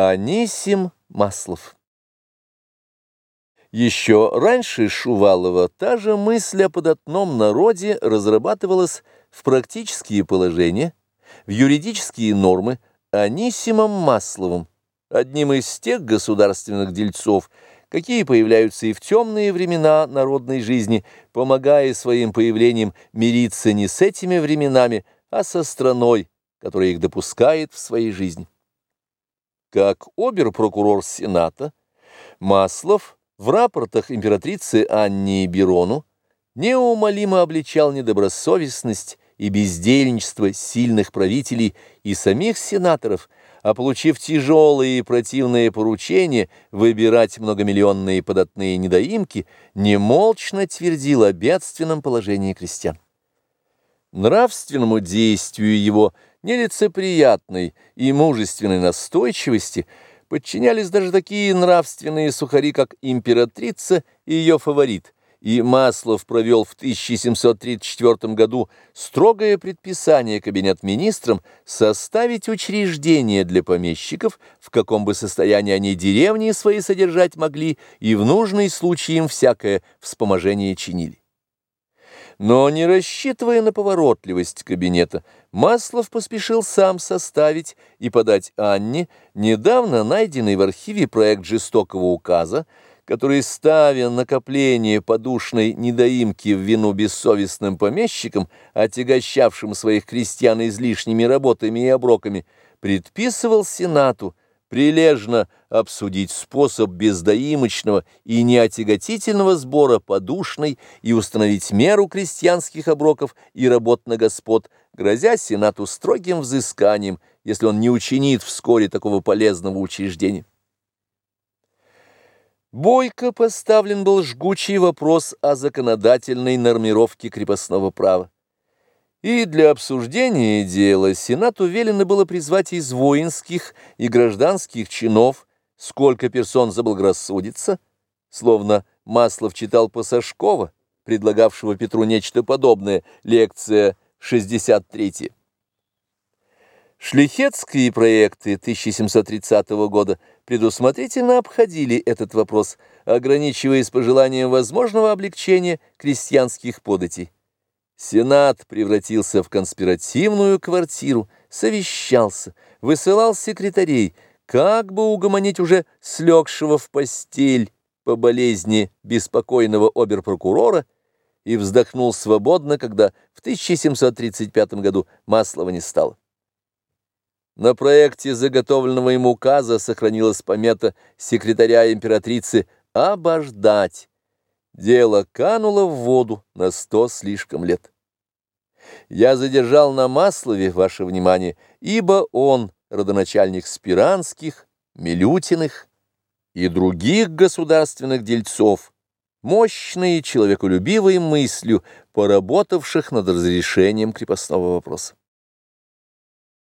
Анисим Маслов Еще раньше Шувалова та же мысль о податном народе разрабатывалась в практические положения, в юридические нормы Анисимом Масловым, одним из тех государственных дельцов, какие появляются и в темные времена народной жизни, помогая своим появлением мириться не с этими временами, а со страной, которая их допускает в своей жизни. Как обер-прокурор Сената, Маслов в рапортах императрицы Анне Берону неумолимо обличал недобросовестность и бездельничество сильных правителей и самих сенаторов, а получив тяжелые и противные поручения выбирать многомиллионные податные недоимки, немолчно твердил о бедственном положении крестьян. Нравственному действию его – нелицеприятной и мужественной настойчивости подчинялись даже такие нравственные сухари, как императрица и ее фаворит, и Маслов провел в 1734 году строгое предписание кабинет министрам составить учреждения для помещиков, в каком бы состоянии они деревни свои содержать могли, и в нужный случай им всякое вспоможение чинили. Но не рассчитывая на поворотливость кабинета, Маслов поспешил сам составить и подать Анне недавно найденный в архиве проект жестокого указа, который, ставя накопление подушной недоимки в вину бессовестным помещикам, отягощавшим своих крестьян излишними работами и оброками, предписывал Сенату прилежно обсудить способ бездоимочного и неотяготительного сбора подушной и установить меру крестьянских оброков и работ на господ, грозя Сенату строгим взысканием, если он не учинит вскоре такого полезного учреждения. Бойко поставлен был жгучий вопрос о законодательной нормировке крепостного права. И для обсуждения дела Сенату велено было призвать из воинских и гражданских чинов, сколько персон заблагорассудится, словно Маслов читал Пасашкова, предлагавшего Петру нечто подобное, лекция 63. Шлихетские проекты 1730 года предусмотрительно обходили этот вопрос, ограничиваясь пожеланием возможного облегчения крестьянских податей. Сенат превратился в конспиративную квартиру, совещался, высылал секретарей, как бы угомонить уже слегшего в постель по болезни беспокойного оберпрокурора, и вздохнул свободно, когда в 1735 году Маслова не стало. На проекте заготовленного ему указа сохранилась помета секретаря императрицы «обождать». Дело кануло в воду на сто слишком лет. Я задержал на Маслове ваше внимание, ибо он родоначальник Спиранских, Милютиных и других государственных дельцов, мощной человеколюбивой мыслью, поработавших над разрешением крепостного вопроса.